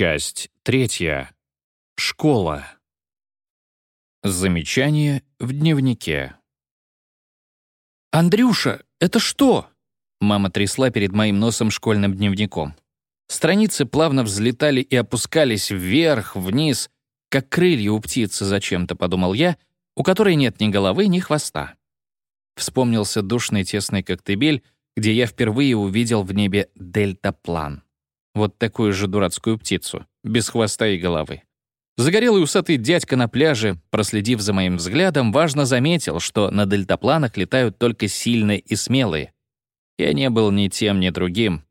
Часть третья. Школа. Замечание в дневнике. «Андрюша, это что?» Мама трясла перед моим носом школьным дневником. Страницы плавно взлетали и опускались вверх, вниз, как крылья у птицы зачем-то, подумал я, у которой нет ни головы, ни хвоста. Вспомнился душный тесный коктебель, где я впервые увидел в небе дельтаплан. Вот такую же дурацкую птицу, без хвоста и головы. Загорелый усатый дядька на пляже, проследив за моим взглядом, важно заметил, что на дельтапланах летают только сильные и смелые. Я не был ни тем, ни другим.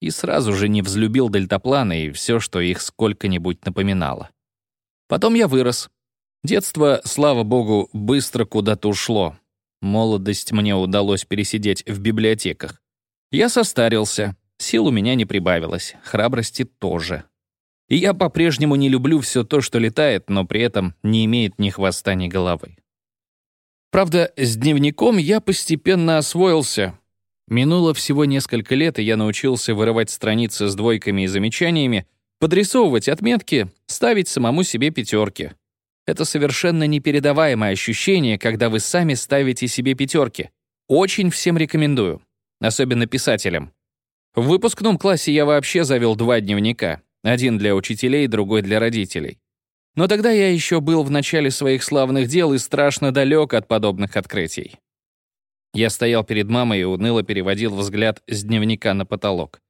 И сразу же не взлюбил дельтапланы и все, что их сколько-нибудь напоминало. Потом я вырос. Детство, слава богу, быстро куда-то ушло. Молодость мне удалось пересидеть в библиотеках. Я состарился, Сил у меня не прибавилось, храбрости тоже. И я по-прежнему не люблю все то, что летает, но при этом не имеет ни хвоста, ни головы. Правда, с дневником я постепенно освоился. Минуло всего несколько лет, и я научился вырывать страницы с двойками и замечаниями, подрисовывать отметки, ставить самому себе пятерки. Это совершенно непередаваемое ощущение, когда вы сами ставите себе пятерки. Очень всем рекомендую, особенно писателям. В выпускном классе я вообще завел два дневника. Один для учителей, другой для родителей. Но тогда я еще был в начале своих славных дел и страшно далек от подобных открытий. Я стоял перед мамой и уныло переводил взгляд с дневника на потолок.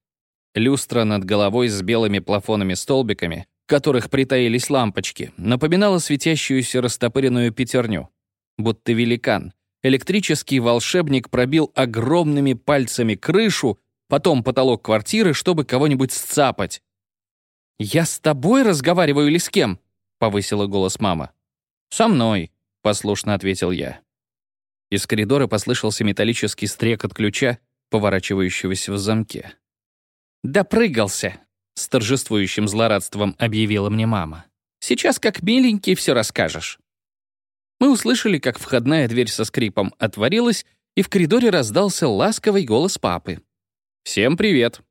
Люстра над головой с белыми плафонами-столбиками, в которых притаились лампочки, напоминала светящуюся растопыренную пятерню. Будто великан. Электрический волшебник пробил огромными пальцами крышу потом потолок квартиры, чтобы кого-нибудь сцапать. «Я с тобой разговариваю или с кем?» — повысила голос мама. «Со мной», — послушно ответил я. Из коридора послышался металлический стрек от ключа, поворачивающегося в замке. «Допрыгался», — с торжествующим злорадством объявила мне мама. «Сейчас как миленький все расскажешь». Мы услышали, как входная дверь со скрипом отворилась, и в коридоре раздался ласковый голос папы. «Всем привет!»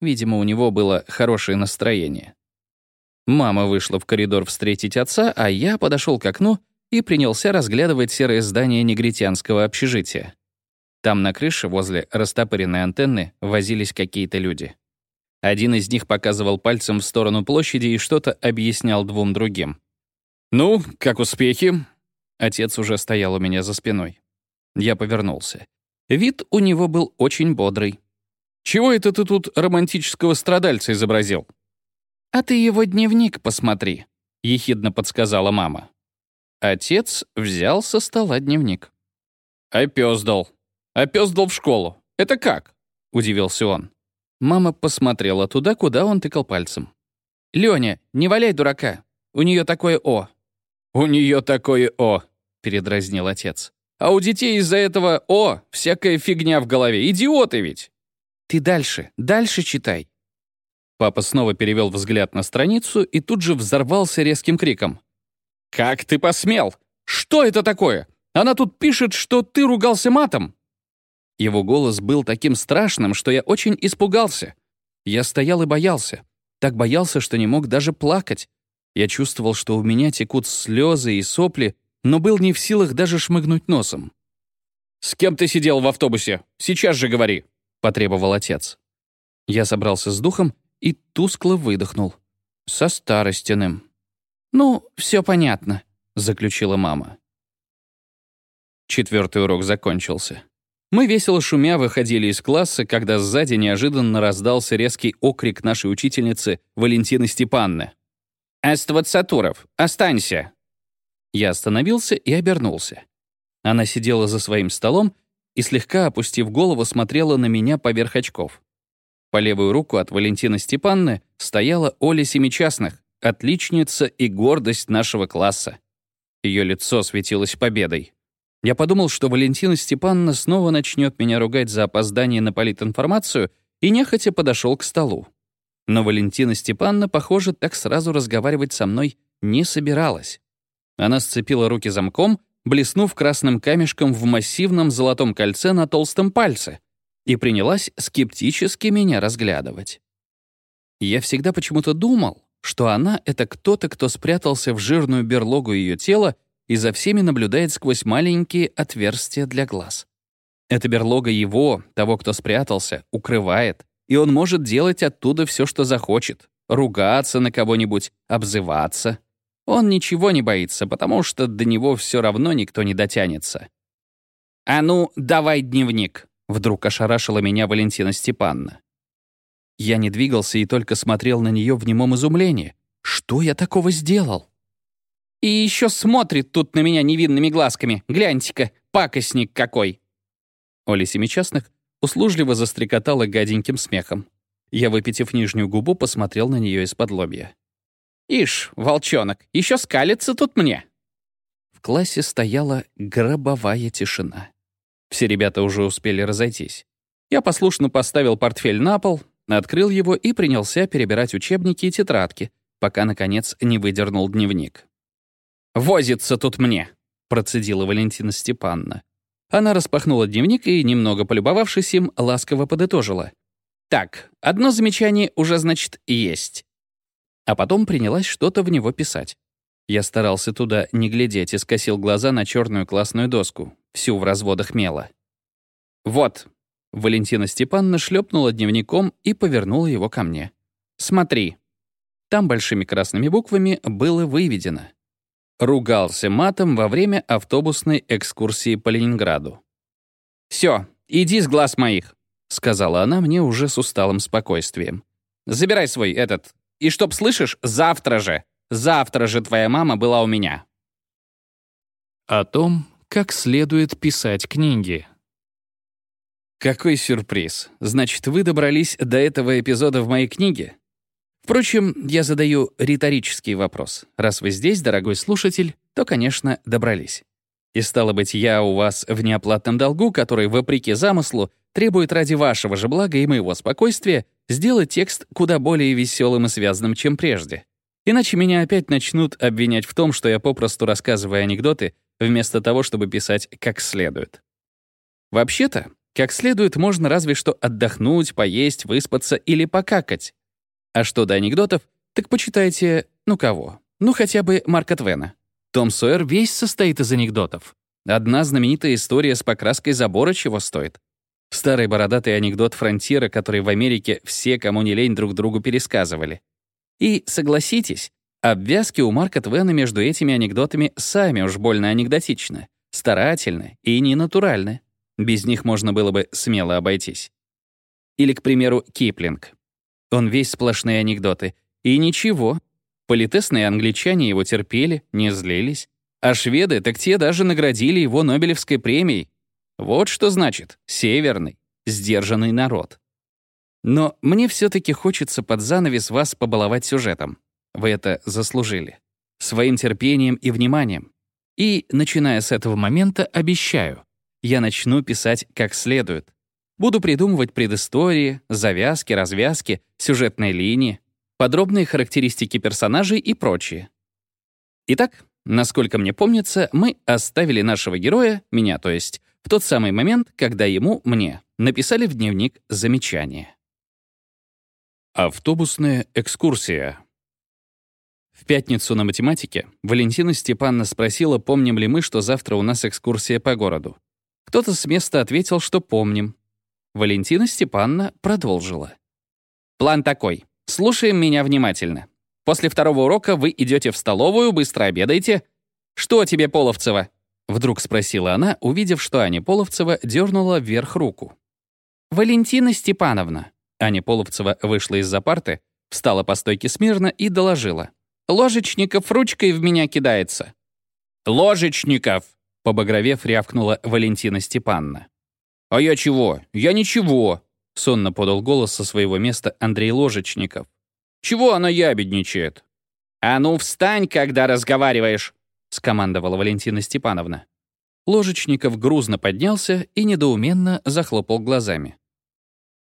Видимо, у него было хорошее настроение. Мама вышла в коридор встретить отца, а я подошел к окну и принялся разглядывать серое здание негритянского общежития. Там на крыше, возле растопыренной антенны, возились какие-то люди. Один из них показывал пальцем в сторону площади и что-то объяснял двум другим. «Ну, как успехи?» Отец уже стоял у меня за спиной. Я повернулся. Вид у него был очень бодрый. Чего это ты тут романтического страдальца изобразил?» «А ты его дневник посмотри», — ехидно подсказала мама. Отец взял со стола дневник. «Опёздал. Опёздал в школу. Это как?» — удивился он. Мама посмотрела туда, куда он тыкал пальцем. «Лёня, не валяй дурака. У неё такое «о». «У неё такое «о», — передразнил отец. «А у детей из-за этого «о» всякая фигня в голове. Идиоты ведь!» Ты дальше, дальше читай». Папа снова перевел взгляд на страницу и тут же взорвался резким криком. «Как ты посмел? Что это такое? Она тут пишет, что ты ругался матом!» Его голос был таким страшным, что я очень испугался. Я стоял и боялся. Так боялся, что не мог даже плакать. Я чувствовал, что у меня текут слезы и сопли, но был не в силах даже шмыгнуть носом. «С кем ты сидел в автобусе? Сейчас же говори!» — потребовал отец. Я собрался с духом и тускло выдохнул. Со старостиным. «Ну, все понятно», — заключила мама. Четвертый урок закончился. Мы весело шумя выходили из класса, когда сзади неожиданно раздался резкий окрик нашей учительницы Валентины Степанны. «Эстватсатуров, останься!» Я остановился и обернулся. Она сидела за своим столом и, слегка опустив голову, смотрела на меня поверх очков. По левую руку от Валентины Степанны стояла Оля Семичастных, отличница и гордость нашего класса. Ее лицо светилось победой. Я подумал, что Валентина Степановна снова начнет меня ругать за опоздание на политинформацию, и нехотя подошел к столу. Но Валентина Степановна, похоже, так сразу разговаривать со мной не собиралась. Она сцепила руки замком блеснув красным камешком в массивном золотом кольце на толстом пальце, и принялась скептически меня разглядывать. Я всегда почему-то думал, что она — это кто-то, кто спрятался в жирную берлогу ее тела и за всеми наблюдает сквозь маленькие отверстия для глаз. Эта берлога его, того, кто спрятался, укрывает, и он может делать оттуда все, что захочет. Ругаться на кого-нибудь, обзываться. Он ничего не боится, потому что до него все равно никто не дотянется. «А ну, давай дневник!» — вдруг ошарашила меня Валентина Степановна. Я не двигался и только смотрел на нее в немом изумлении. Что я такого сделал? И еще смотрит тут на меня невинными глазками. Гляньте-ка, пакостник какой!» Оля Семичастных услужливо застрекотала гаденьким смехом. Я, выпитив нижнюю губу, посмотрел на нее из-под лобья. «Ишь, волчонок, еще скалится тут мне!» В классе стояла гробовая тишина. Все ребята уже успели разойтись. Я послушно поставил портфель на пол, открыл его и принялся перебирать учебники и тетрадки, пока, наконец, не выдернул дневник. «Возится тут мне», — процедила Валентина Степановна. Она распахнула дневник и, немного полюбовавшись им, ласково подытожила. «Так, одно замечание уже, значит, есть». А потом принялась что-то в него писать. Я старался туда не глядеть и скосил глаза на черную классную доску, всю в разводах мела. «Вот». Валентина Степановна шлепнула дневником и повернула его ко мне. «Смотри». Там большими красными буквами было выведено — Ругался матом во время автобусной экскурсии по Ленинграду. «Все, иди с глаз моих», — сказала она мне уже с усталым спокойствием. «Забирай свой этот. И чтоб, слышишь, завтра же, завтра же твоя мама была у меня». О том, как следует писать книги. Какой сюрприз. Значит, вы добрались до этого эпизода в моей книге? Впрочем, я задаю риторический вопрос. Раз вы здесь, дорогой слушатель, то, конечно, добрались. И стало быть, я у вас в неоплатном долгу, который, вопреки замыслу, требует ради вашего же блага и моего спокойствия сделать текст куда более веселым и связанным, чем прежде. Иначе меня опять начнут обвинять в том, что я попросту рассказываю анекдоты, вместо того, чтобы писать как следует. Вообще-то, как следует можно разве что отдохнуть, поесть, выспаться или покакать. А что до анекдотов, так почитайте, ну кого? Ну хотя бы Марка Твена. Том Сойер весь состоит из анекдотов. Одна знаменитая история с покраской забора чего стоит. Старый бородатый анекдот фронтира, который в Америке все, кому не лень, друг другу пересказывали. И, согласитесь, обвязки у Марка Твена между этими анекдотами сами уж больно анекдотичны, старательны и ненатуральны. Без них можно было бы смело обойтись. Или, к примеру, Киплинг. Он весь сплошные анекдоты. И ничего. Политесные англичане его терпели, не злились. А шведы, так те даже наградили его Нобелевской премией. Вот что значит северный, сдержанный народ. Но мне все-таки хочется под занавес вас побаловать сюжетом. Вы это заслужили. Своим терпением и вниманием. И, начиная с этого момента, обещаю, я начну писать как следует, Буду придумывать предыстории, завязки, развязки, сюжетные линии, подробные характеристики персонажей и прочее. Итак, насколько мне помнится, мы оставили нашего героя, меня то есть, в тот самый момент, когда ему, мне, написали в дневник замечание. Автобусная экскурсия. В пятницу на математике Валентина Степановна спросила, помним ли мы, что завтра у нас экскурсия по городу. Кто-то с места ответил, что помним, Валентина Степановна продолжила. «План такой. Слушаем меня внимательно. После второго урока вы идете в столовую, быстро обедаете. Что тебе, Половцева?» Вдруг спросила она, увидев, что Аня Половцева дернула вверх руку. «Валентина Степановна». Аня Половцева вышла из-за парты, встала по стойке смирно и доложила. «Ложечников ручкой в меня кидается». «Ложечников!» — побагровев рявкнула Валентина Степановна. «А я чего? Я ничего!» — сонно подал голос со своего места Андрей Ложечников. «Чего она ябедничает?» «А ну встань, когда разговариваешь!» — скомандовала Валентина Степановна. Ложечников грузно поднялся и недоуменно захлопал глазами.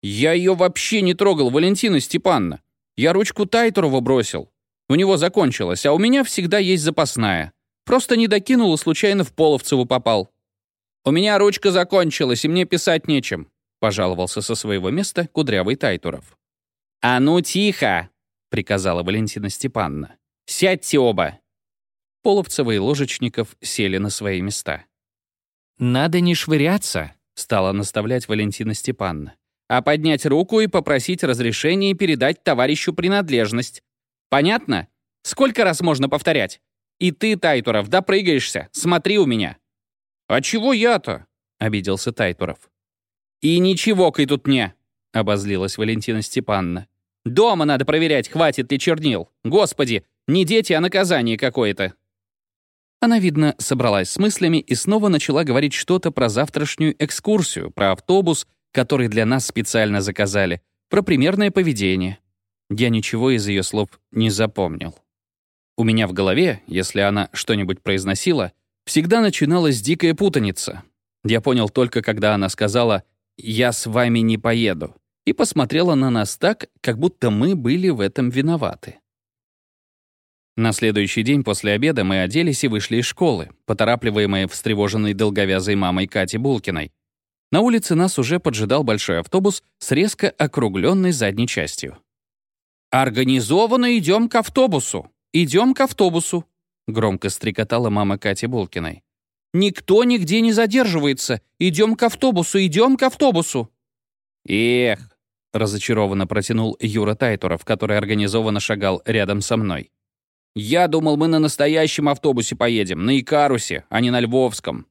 «Я ее вообще не трогал, Валентина Степановна. Я ручку Тайторова бросил. У него закончилась, а у меня всегда есть запасная. Просто не докинул и случайно в Половцеву попал. «У меня ручка закончилась, и мне писать нечем», — пожаловался со своего места кудрявый Тайтуров. «А ну тихо!» — приказала Валентина Степановна. «Сядьте оба!» Половцева и Ложечников сели на свои места. «Надо не швыряться», — стала наставлять Валентина Степановна, «а поднять руку и попросить разрешения передать товарищу принадлежность. Понятно? Сколько раз можно повторять? И ты, Тайтуров, допрыгаешься, смотри у меня». «А чего я-то?» — обиделся Тайтуров. «И ничего-кай тут мне!» — обозлилась Валентина Степановна. «Дома надо проверять, хватит ли чернил. Господи, не дети, а наказание какое-то». Она, видно, собралась с мыслями и снова начала говорить что-то про завтрашнюю экскурсию, про автобус, который для нас специально заказали, про примерное поведение. Я ничего из ее слов не запомнил. У меня в голове, если она что-нибудь произносила, всегда начиналась дикая путаница. Я понял только, когда она сказала «я с вами не поеду» и посмотрела на нас так, как будто мы были в этом виноваты. На следующий день после обеда мы оделись и вышли из школы, поторапливаемые встревоженной долговязой мамой Кати Булкиной. На улице нас уже поджидал большой автобус с резко округленной задней частью. «Организованно идем к автобусу! Идем к автобусу!» — громко стрекотала мама Кати Булкиной. «Никто нигде не задерживается! Идем к автобусу! Идем к автобусу!» «Эх!» — разочарованно протянул Юра Тайтуров, который организованно шагал рядом со мной. «Я думал, мы на настоящем автобусе поедем, на Икарусе, а не на Львовском».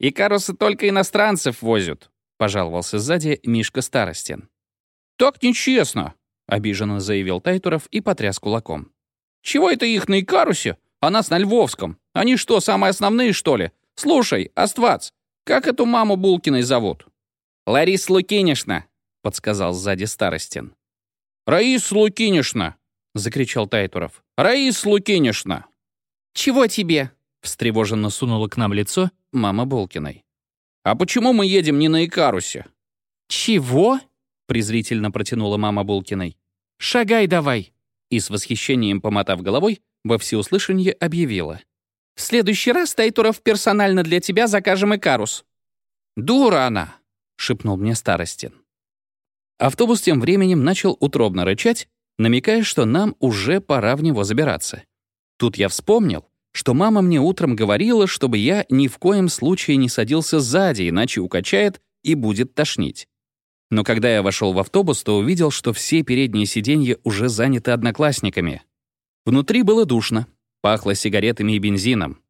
«Икарусы только иностранцев возят», — пожаловался сзади Мишка Старостин. «Так нечестно», — обиженно заявил Тайтуров и потряс кулаком. «Чего это их на Икарусе, а нас на Львовском? Они что, самые основные, что ли? Слушай, Аствац, как эту маму Булкиной зовут?» «Лариса Лукинишна», — подсказал сзади Старостин. «Раиса Лукинишна», — закричал Тайтуров. «Раис Лукинишна!» «Чего тебе?» — встревоженно сунула к нам лицо мама Болкиной. «А почему мы едем не на Икарусе?» «Чего?» — презрительно протянула мама Булкиной. «Шагай давай!» И с восхищением помотав головой, во всеуслышание объявила. «В следующий раз, Тайтуров, персонально для тебя закажем Икарус». «Дура она!» — шепнул мне Старостин. Автобус тем временем начал утробно рычать, намекая, что нам уже пора в него забираться. Тут я вспомнил, что мама мне утром говорила, чтобы я ни в коем случае не садился сзади, иначе укачает и будет тошнить. Но когда я вошел в автобус, то увидел, что все передние сиденья уже заняты одноклассниками. Внутри было душно, пахло сигаретами и бензином.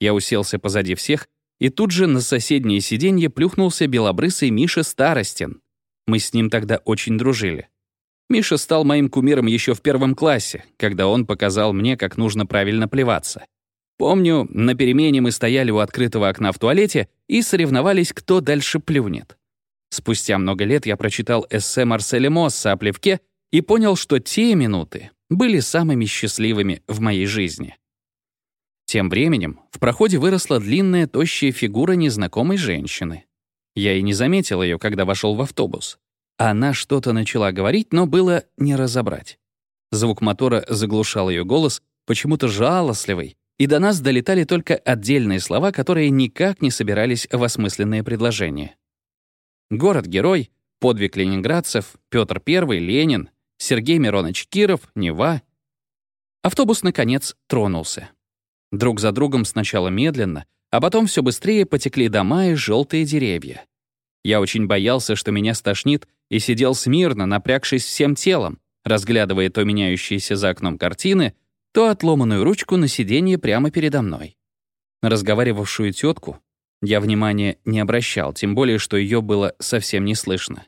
Я уселся позади всех, и тут же на соседнее сиденье плюхнулся белобрысый Миша Старостин. Мы с ним тогда очень дружили. Миша стал моим кумиром еще в первом классе, когда он показал мне, как нужно правильно плеваться. Помню, на перемене мы стояли у открытого окна в туалете и соревновались, кто дальше плюнет. Спустя много лет я прочитал эссе Марселя Мосса о плевке и понял, что те минуты были самыми счастливыми в моей жизни. Тем временем в проходе выросла длинная, тощая фигура незнакомой женщины. Я и не заметил ее, когда вошел в автобус. Она что-то начала говорить, но было не разобрать. Звук мотора заглушал ее голос, почему-то жалостливый, и до нас долетали только отдельные слова, которые никак не собирались в осмысленные предложения. Город-герой, подвиг ленинградцев, Петр I, Ленин, Сергей Миронович Киров, Нева. Автобус, наконец, тронулся. Друг за другом сначала медленно, а потом все быстрее потекли дома и желтые деревья. Я очень боялся, что меня стошнит, и сидел смирно, напрягшись всем телом, разглядывая то меняющиеся за окном картины, то отломанную ручку на сиденье прямо передо мной. На разговаривавшую тетку я внимания не обращал, тем более, что ее было совсем не слышно.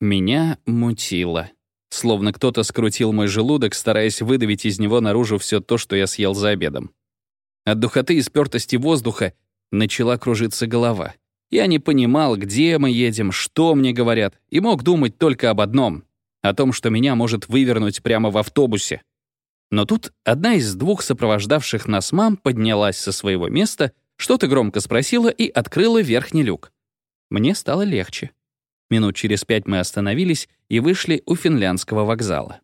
Меня мутило. Словно кто-то скрутил мой желудок, стараясь выдавить из него наружу все то, что я съел за обедом. От духоты и спёртости воздуха начала кружиться голова. Я не понимал, где мы едем, что мне говорят, и мог думать только об одном — о том, что меня может вывернуть прямо в автобусе. Но тут одна из двух сопровождавших нас мам поднялась со своего места, что-то громко спросила и открыла верхний люк. Мне стало легче. Минут через пять мы остановились и вышли у финляндского вокзала.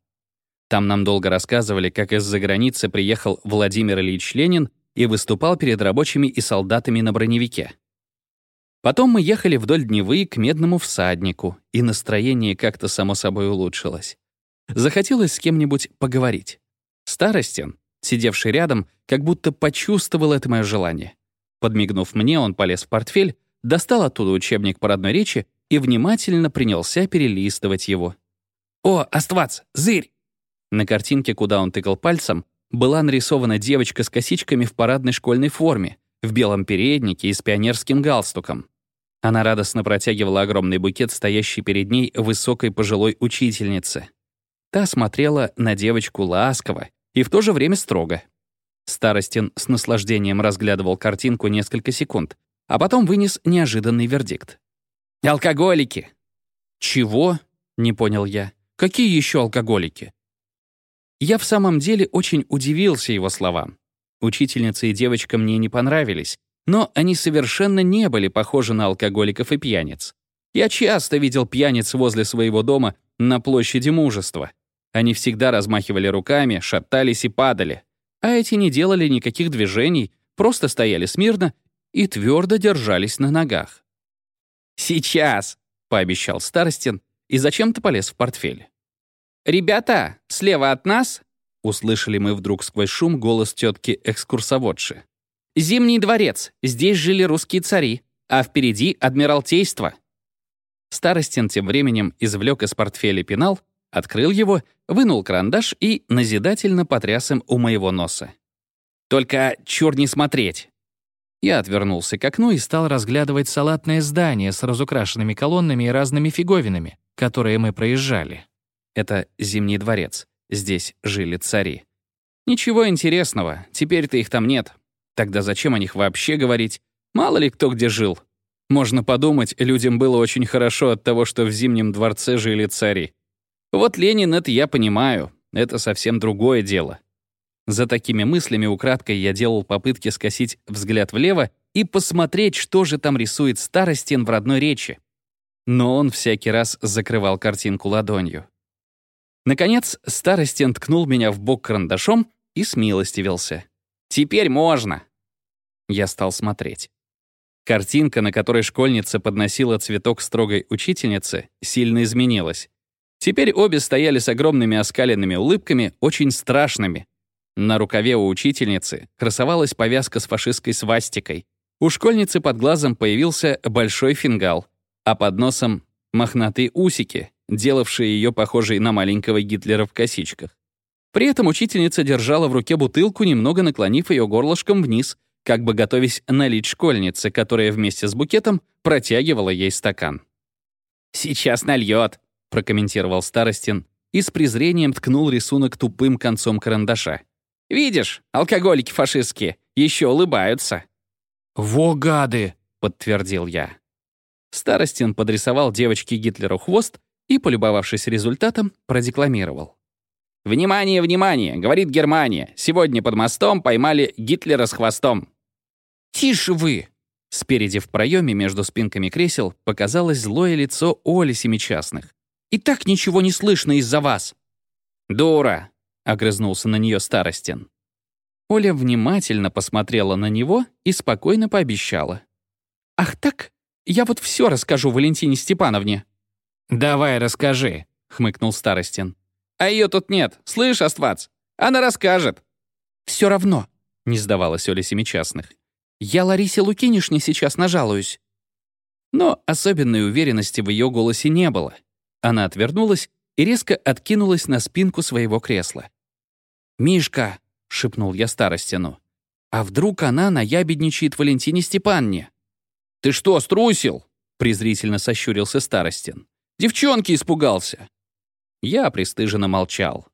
Там нам долго рассказывали, как из-за границы приехал Владимир Ильич Ленин и выступал перед рабочими и солдатами на броневике. Потом мы ехали вдоль Дневы к Медному всаднику, и настроение как-то само собой улучшилось. Захотелось с кем-нибудь поговорить. Старостин, сидевший рядом, как будто почувствовал это мое желание. Подмигнув мне, он полез в портфель, достал оттуда учебник по родной речи и внимательно принялся перелистывать его. «О, Аствац, зырь!» На картинке, куда он тыкал пальцем, была нарисована девочка с косичками в парадной школьной форме, в белом переднике и с пионерским галстуком. Она радостно протягивала огромный букет, стоящий перед ней высокой пожилой учительницы. Та смотрела на девочку ласково и в то же время строго. Старостин с наслаждением разглядывал картинку несколько секунд, а потом вынес неожиданный вердикт. «Алкоголики!» «Чего?» — не понял я. «Какие еще алкоголики?» Я в самом деле очень удивился его словам. Учительница и девочка мне не понравились, но они совершенно не были похожи на алкоголиков и пьяниц. Я часто видел пьяниц возле своего дома на площади мужества. Они всегда размахивали руками, шатались и падали. А эти не делали никаких движений, просто стояли смирно и твердо держались на ногах. «Сейчас!» — пообещал Старостин и зачем-то полез в портфель. «Ребята, слева от нас!» — услышали мы вдруг сквозь шум голос тетки-экскурсоводши. «Зимний дворец. Здесь жили русские цари. А впереди Адмиралтейство». Старостин тем временем извлек из портфеля пенал, открыл его, вынул карандаш и назидательно потряс им у моего носа. «Только чур не смотреть!» Я отвернулся к окну и стал разглядывать салатное здание с разукрашенными колоннами и разными фиговинами, которые мы проезжали. Это Зимний дворец. Здесь жили цари. Ничего интересного, теперь-то их там нет. Тогда зачем о них вообще говорить? Мало ли кто где жил. Можно подумать, людям было очень хорошо от того, что в Зимнем дворце жили цари. Вот Ленин это я понимаю, это совсем другое дело. За такими мыслями украдкой я делал попытки скосить взгляд влево и посмотреть, что же там рисует Старостин в родной речи. Но он всякий раз закрывал картинку ладонью. Наконец, Старостин ткнул меня в бок карандашом и смилостивился. «Теперь можно!» Я стал смотреть. Картинка, на которой школьница подносила цветок строгой учительнице, сильно изменилась. Теперь обе стояли с огромными оскаленными улыбками, очень страшными. На рукаве у учительницы красовалась повязка с фашистской свастикой. У школьницы под глазом появился большой фингал, а под носом — мохнатые усики, делавшие ее похожей на маленького Гитлера в косичках. При этом учительница держала в руке бутылку, немного наклонив ее горлышком вниз, как бы готовясь налить школьнице, которая вместе с букетом протягивала ей стакан. «Сейчас нальет», — прокомментировал Старостин и с презрением ткнул рисунок тупым концом карандаша. «Видишь, алкоголики фашистские еще улыбаются». «Во гады!» — подтвердил я. Старостин подрисовал девочке Гитлеру хвост и, полюбовавшись результатом, продекламировал. «Внимание, внимание!» — говорит Германия. «Сегодня под мостом поймали Гитлера с хвостом». «Тише вы!» Спереди в проеме между спинками кресел показалось злое лицо Оли Семичастных. И так ничего не слышно из-за вас». «Дура!» — огрызнулся на нее Старостин. Оля внимательно посмотрела на него и спокойно пообещала. «Ах так? Я вот все расскажу Валентине Степановне». «Давай расскажи», — хмыкнул Старостин. «А ее тут нет, слышь, Аствац? Она расскажет». «Все равно», — не сдавалась Оля Семичастных. «Я Ларисе Лукинишне сейчас нажалуюсь». Но особенной уверенности в ее голосе не было. Она отвернулась и резко откинулась на спинку своего кресла. «Мишка», — шепнул я старостину, «а вдруг она наябедничает Валентине Степанне?» «Ты что, струсил?» — презрительно сощурился старостин. «Девчонки испугался». Я пристыженно молчал.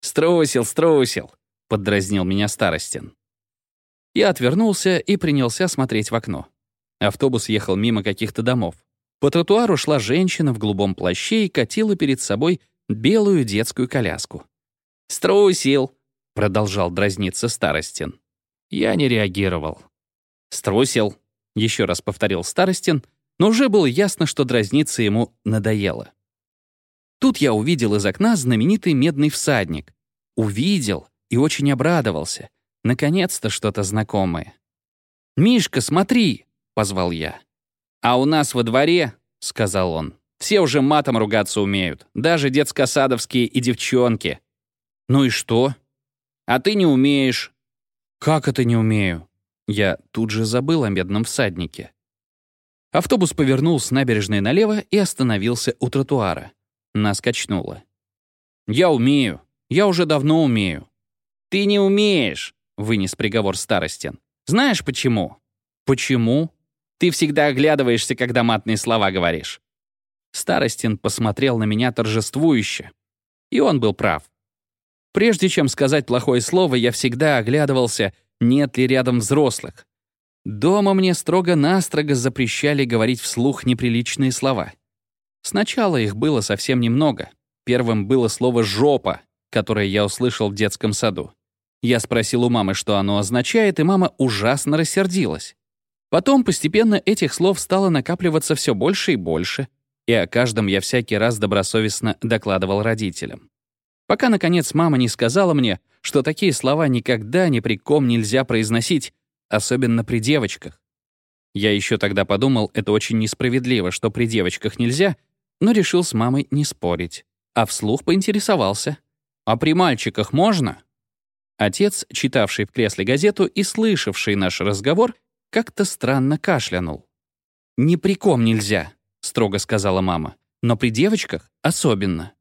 «Струсил, струсил», — поддразнил меня старостин. Я отвернулся и принялся смотреть в окно. Автобус ехал мимо каких-то домов. По тротуару шла женщина в голубом плаще и катила перед собой белую детскую коляску. «Струсил!» — продолжал дразниться Старостин. Я не реагировал. «Струсил!» — еще раз повторил Старостин, но уже было ясно, что дразниться ему надоело. Тут я увидел из окна знаменитый медный всадник. Увидел и очень обрадовался. Наконец-то что-то знакомое. «Мишка, смотри!» — позвал я. «А у нас во дворе», — сказал он, Все уже матом ругаться умеют, даже детско-садовские и девчонки. Ну и что? А ты не умеешь. Как это не умею? Я тут же забыл о медном всаднике. Автобус повернул с набережной налево и остановился у тротуара. Нас качнуло. «Я умею. Я уже давно умею». «Ты не умеешь», — вынес приговор Старостин. «Знаешь почему?» «Почему?» «Ты всегда оглядываешься, когда матные слова говоришь». Старостин посмотрел на меня торжествующе. И он был прав. Прежде чем сказать плохое слово, я всегда оглядывался, нет ли рядом взрослых. Дома мне строго-настрого запрещали говорить вслух неприличные слова. Сначала их было совсем немного. Первым было слово «жопа», которое я услышал в детском саду. Я спросил у мамы, что оно означает, и мама ужасно рассердилась. Потом постепенно этих слов стало накапливаться все больше и больше, и о каждом я всякий раз добросовестно докладывал родителям. Пока, наконец, мама не сказала мне, что такие слова никогда ни при ком нельзя произносить, особенно при девочках. Я еще тогда подумал, это очень несправедливо, что при девочках нельзя, но решил с мамой не спорить. А вслух поинтересовался. «А при мальчиках можно?» Отец, читавший в кресле газету и слышавший наш разговор, как-то странно кашлянул. «Ни при ком нельзя», — строго сказала мама. «Но при девочках особенно».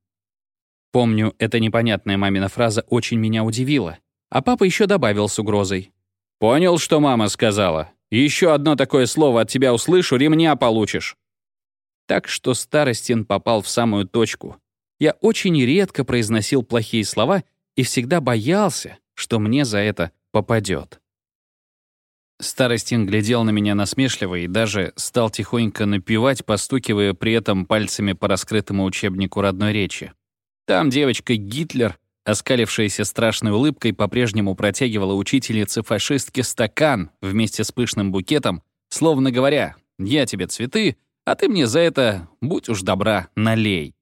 Помню, эта непонятная мамина фраза очень меня удивила. А папа еще добавил с угрозой. «Понял, что мама сказала? Еще одно такое слово от тебя услышу, ремня получишь». Так что Старостин попал в самую точку. Я очень редко произносил плохие слова и всегда боялся, что мне за это попадет. Старостин глядел на меня насмешливо и даже стал тихонько напевать, постукивая при этом пальцами по раскрытому учебнику родной речи. Там девочка Гитлер, оскалившаяся страшной улыбкой, по-прежнему протягивала учительнице фашистке стакан вместе с пышным букетом, словно говоря, «Я тебе цветы, а ты мне за это, будь уж добра, налей».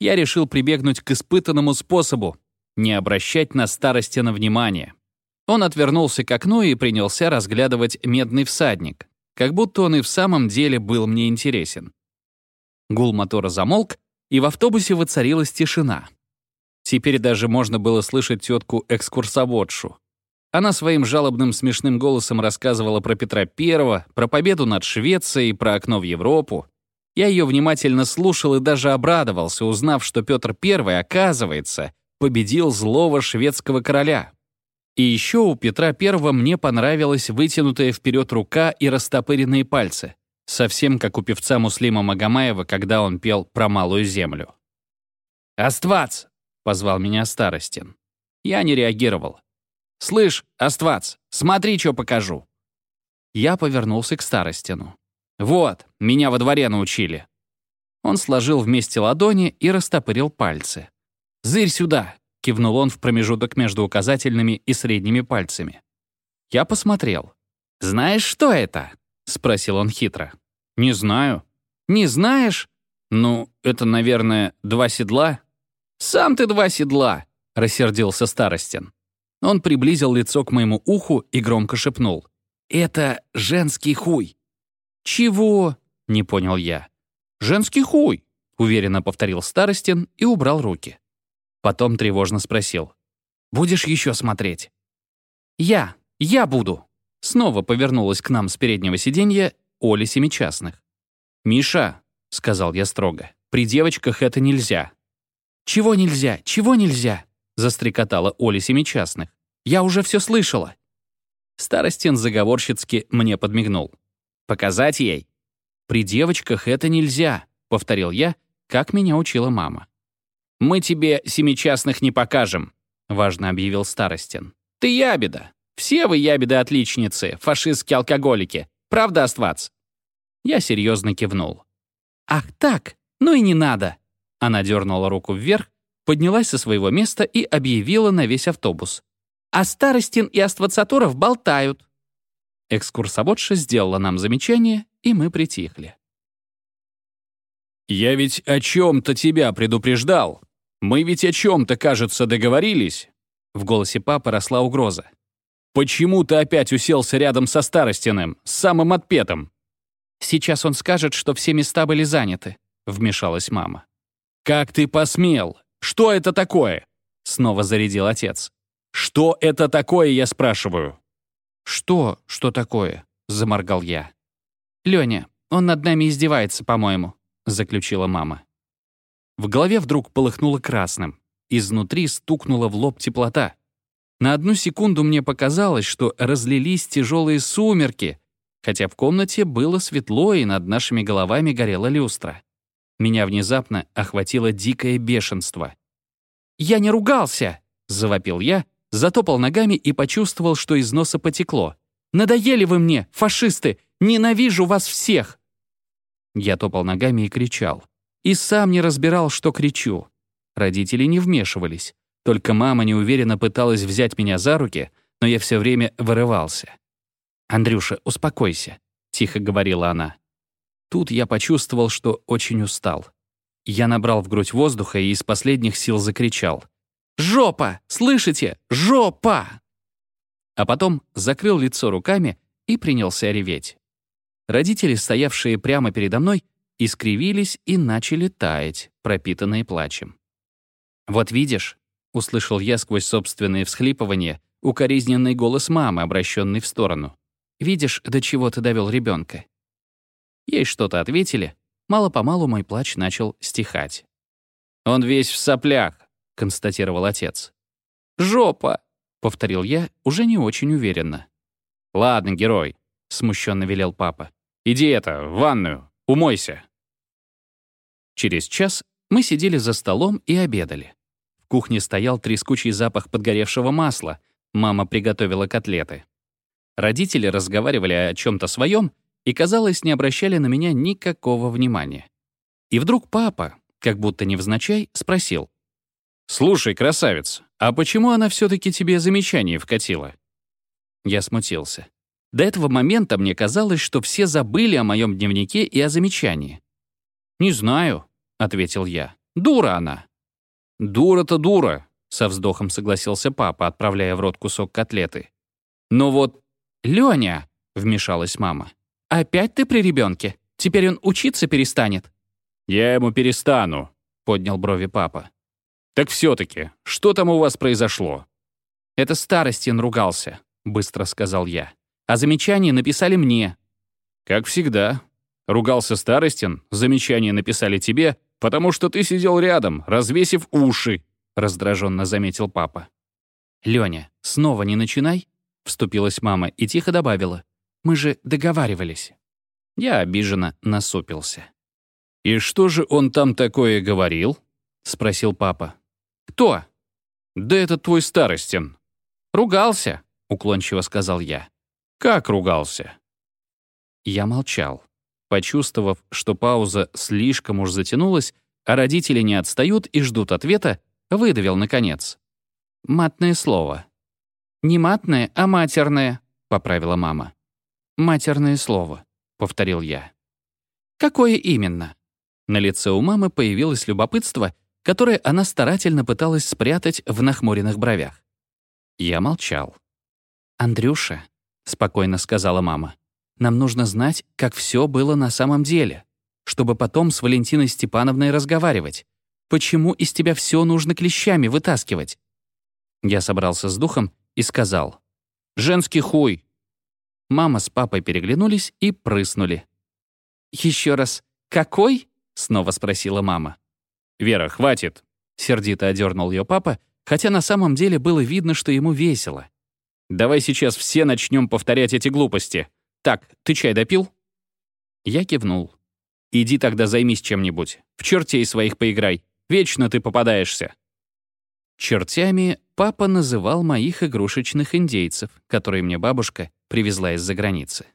Я решил прибегнуть к испытанному способу — не обращать на старости на внимание. Он отвернулся к окну и принялся разглядывать медный всадник, как будто он и в самом деле был мне интересен. Гул мотора замолк, и в автобусе воцарилась тишина. Теперь даже можно было слышать тетку-экскурсоводшу. Она своим жалобным смешным голосом рассказывала про Петра I, про победу над Швецией, про окно в Европу. Я ее внимательно слушал и даже обрадовался, узнав, что Петр I, оказывается, победил злого шведского короля. И еще у Петра I мне понравилась вытянутая вперед рука и растопыренные пальцы. Совсем как у певца Муслима Магомаева, когда он пел про малую землю. «Аствац!» — позвал меня Старостин. Я не реагировал. «Слышь, Аствац, смотри, что покажу!» Я повернулся к Старостину. «Вот, меня во дворе научили». Он сложил вместе ладони и растопырил пальцы. «Зырь сюда!» — кивнул он в промежуток между указательными и средними пальцами. Я посмотрел. «Знаешь, что это?» — спросил он хитро. «Не знаю». «Не знаешь?» «Ну, это, наверное, два седла». «Сам ты два седла», — рассердился Старостин. Он приблизил лицо к моему уху и громко шепнул. «Это женский хуй». «Чего?» — не понял я. «Женский хуй», — уверенно повторил Старостин и убрал руки. Потом тревожно спросил. «Будешь еще смотреть?» «Я, я буду», Снова повернулась к нам с переднего сиденья Оля Семичастных. «Миша», — сказал я строго, — «при девочках это нельзя». «Чего нельзя? Чего нельзя?» — застрекотала Оля Семичастных. «Я уже все слышала». Старостин заговорщицки мне подмигнул. «Показать ей?» «При девочках это нельзя», — повторил я, как меня учила мама. «Мы тебе семичастных не покажем», — важно объявил Старостин. «Ты ябеда. Все вы ябеды-отличницы, фашистские алкоголики. Правда, Аствац?» Я серьезно кивнул. «Ах так? Ну и не надо!» Она дернула руку вверх, поднялась со своего места и объявила на весь автобус. «А Старостин и Аствацаторов болтают!» Экскурсоводша сделала нам замечание, и мы притихли. «Я ведь о чем-то тебя предупреждал. Мы ведь о чем-то, кажется, договорились». В голосе папы росла угроза. Почему ты опять уселся рядом со Старостиным, с самым отпетым?» «Сейчас он скажет, что все места были заняты», — вмешалась мама. «Как ты посмел? Что это такое?» Снова зарядил отец. «Что это такое, я спрашиваю?» «Что? Что такое?» — заморгал я. «Лёня, он над нами издевается, по-моему», — заключила мама. В голове вдруг полыхнуло красным. Изнутри стукнула в лоб теплота. На одну секунду мне показалось, что разлились тяжелые сумерки, хотя в комнате было светло и над нашими головами горела люстра. Меня внезапно охватило дикое бешенство. «Я не ругался!» — завопил я, затопал ногами и почувствовал, что из носа потекло. «Надоели вы мне, фашисты! Ненавижу вас всех!» Я топал ногами и кричал. И сам не разбирал, что кричу. Родители не вмешивались. Только мама неуверенно пыталась взять меня за руки, но я все время вырывался. «Андрюша, успокойся», — тихо говорила она. Тут я почувствовал, что очень устал. Я набрал в грудь воздуха и из последних сил закричал. «Жопа! Слышите? Жопа!» А потом закрыл лицо руками и принялся реветь. Родители, стоявшие прямо передо мной, искривились и начали таять, пропитанные плачем. «Вот видишь», — услышал я сквозь собственные всхлипывания, укоризненный голос мамы, обращенный в сторону. «Видишь, до чего ты довел ребенка? Ей что-то ответили. Мало-помалу мой плач начал стихать. «Он весь в соплях», — констатировал отец. «Жопа!» — повторил я, уже не очень уверенно. «Ладно, герой», — смущенно велел папа. «Иди это, в ванную, умойся». Через час мы сидели за столом и обедали. В кухне стоял трескучий запах подгоревшего масла. Мама приготовила котлеты. Родители разговаривали о чем то своем, и, казалось, не обращали на меня никакого внимания. И вдруг папа, как будто невзначай, спросил. «Слушай, красавец, а почему она все таки тебе замечание вкатила?» Я смутился. До этого момента мне казалось, что все забыли о моем дневнике и о замечании. «Не знаю», — ответил я. «Дура она». «Дура-то дура», — со вздохом согласился папа, отправляя в рот кусок котлеты. «Но вот...» «Лёня», — вмешалась мама. «Опять ты при ребенке? Теперь он учиться перестанет?» «Я ему перестану», — поднял брови папа. «Так все-таки, что там у вас произошло?» «Это Старостин ругался», — быстро сказал я. «А замечание написали мне». «Как всегда. Ругался Старостин, замечание написали тебе, потому что ты сидел рядом, развесив уши», — раздраженно заметил папа. «Лёня, снова не начинай», — вступилась мама и тихо добавила. Мы же договаривались». Я обиженно насупился. «И что же он там такое говорил?» — спросил папа. «Кто?» «Да это твой старостин». «Ругался», — уклончиво сказал я. «Как ругался?» Я молчал. Почувствовав, что пауза слишком уж затянулась, а родители не отстают и ждут ответа, выдавил наконец. «Матное слово». «Не матное, а матерное», — поправила мама. «Матерное слово», — повторил я. «Какое именно?» На лице у мамы появилось любопытство, которое она старательно пыталась спрятать в нахмуренных бровях. Я молчал. «Андрюша», — спокойно сказала мама, «нам нужно знать, как все было на самом деле, чтобы потом с Валентиной Степановной разговаривать. Почему из тебя все нужно клещами вытаскивать?» Я собрался с духом и сказал, «Женский хуй, Мама с папой переглянулись и прыснули. «Еще раз, какой?» — снова спросила мама. «Вера, хватит!» — сердито одернул ее папа, хотя на самом деле было видно, что ему весело. «Давай сейчас все начнем повторять эти глупости. Так, ты чай допил?» Я кивнул. «Иди тогда займись чем-нибудь. В чертей своих поиграй. Вечно ты попадаешься». Чертями папа называл моих игрушечных индейцев, которые мне бабушка привезла из-за границы.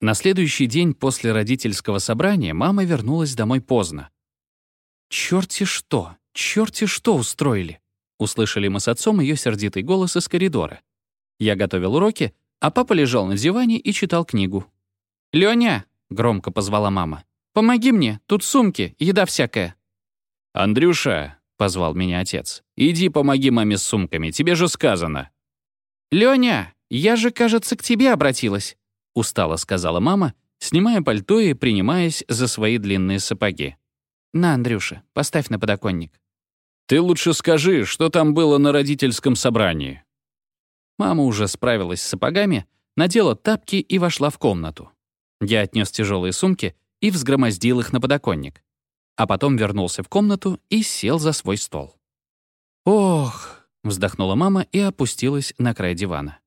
На следующий день после родительского собрания мама вернулась домой поздно. «Чёрти что! Чёрти что устроили!» Услышали мы с отцом ее сердитый голос из коридора. Я готовил уроки, а папа лежал на диване и читал книгу. «Лёня!» — громко позвала мама. «Помоги мне, тут сумки, еда всякая». «Андрюша!» — позвал меня отец. «Иди помоги маме с сумками, тебе же сказано». «Лёня!» «Я же, кажется, к тебе обратилась», — устало сказала мама, снимая пальто и принимаясь за свои длинные сапоги. «На, Андрюша, поставь на подоконник». «Ты лучше скажи, что там было на родительском собрании». Мама уже справилась с сапогами, надела тапки и вошла в комнату. Я отнес тяжелые сумки и взгромоздил их на подоконник. А потом вернулся в комнату и сел за свой стол. «Ох!» — вздохнула мама и опустилась на край дивана.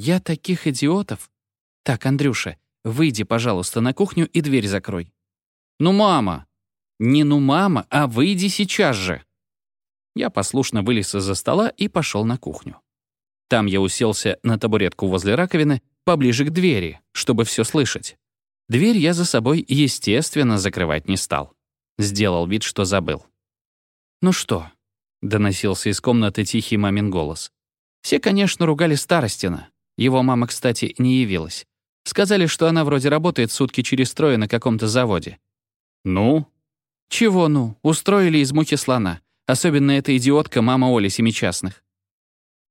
«Я таких идиотов! Так, Андрюша, выйди, пожалуйста, на кухню и дверь закрой». «Ну, мама!» «Не ну, мама, а выйди сейчас же!» Я послушно вылез из-за стола и пошел на кухню. Там я уселся на табуретку возле раковины, поближе к двери, чтобы все слышать. Дверь я за собой, естественно, закрывать не стал. Сделал вид, что забыл. «Ну что?» — доносился из комнаты тихий мамин голос. Все, конечно, ругали Старостина. Его мама, кстати, не явилась. Сказали, что она вроде работает сутки через трое на каком-то заводе. «Ну?» «Чего ну? Устроили из мухи слона. Особенно эта идиотка мама Оли Семичастных».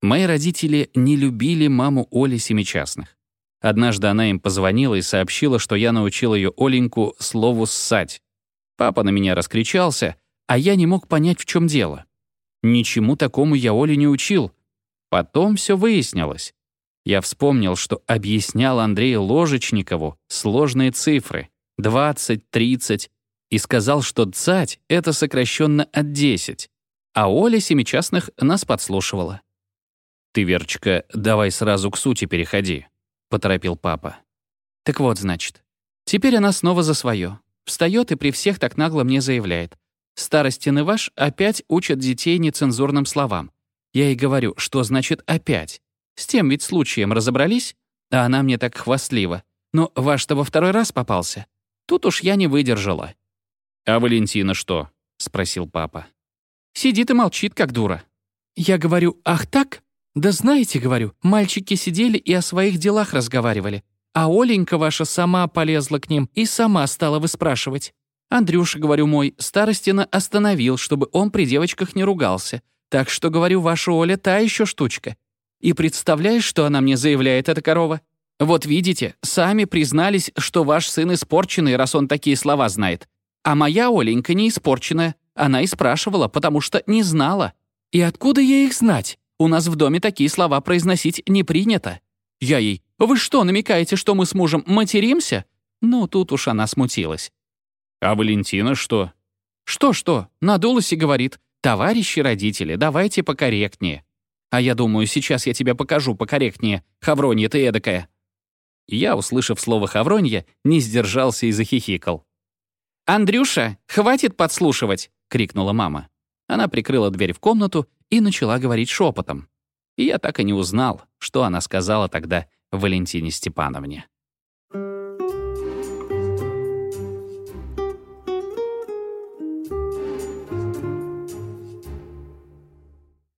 Мои родители не любили маму Оли Семичастных. Однажды она им позвонила и сообщила, что я научил ее Оленьку слову «ссать». Папа на меня раскричался, а я не мог понять, в чем дело. Ничему такому я Оле не учил. Потом все выяснилось. Я вспомнил, что объяснял Андрею Ложечникову сложные цифры — 20, 30, и сказал, что «цать» — это сокращенно от 10, а Оля Семичастных нас подслушивала. «Ты, Верочка, давай сразу к сути переходи», — поторопил папа. «Так вот, значит. Теперь она снова за свое. Встает и при всех так нагло мне заявляет. Старостин и ваш опять учат детей нецензурным словам. Я ей говорю, что значит «опять». С тем ведь случаем разобрались? А она мне так хвастливо. Но ваш-то во второй раз попался. Тут уж я не выдержала. «А Валентина что?» — спросил папа. Сидит и молчит, как дура. Я говорю, ах так? «Да знаете, — говорю, — мальчики сидели и о своих делах разговаривали, а Оленька ваша сама полезла к ним и сама стала выспрашивать. Андрюша, говорю мой, Старостина остановил, чтобы он при девочках не ругался. Так что, говорю, ваша Оля та еще штучка. И представляешь, что она мне заявляет, эта корова? Вот видите, сами признались, что ваш сын испорченный, раз он такие слова знает. А моя Оленька не испорченная. Она и спрашивала, потому что не знала. И откуда ей их знать? У нас в доме такие слова произносить не принято. Я ей, вы что, намекаете, что мы с мужем материмся? Ну, тут уж она смутилась. А Валентина что? Что-что, надулась и говорит, товарищи родители, давайте покорректнее. А я думаю, сейчас я тебе покажу покорректнее, хавронья ты эдакая. Я, услышав слово «хавронья», не сдержался и захихикал. «Андрюша, хватит подслушивать!» — крикнула мама. Она прикрыла дверь в комнату и начала говорить шепотом. И я так и не узнал, что она сказала тогда Валентине Степановне.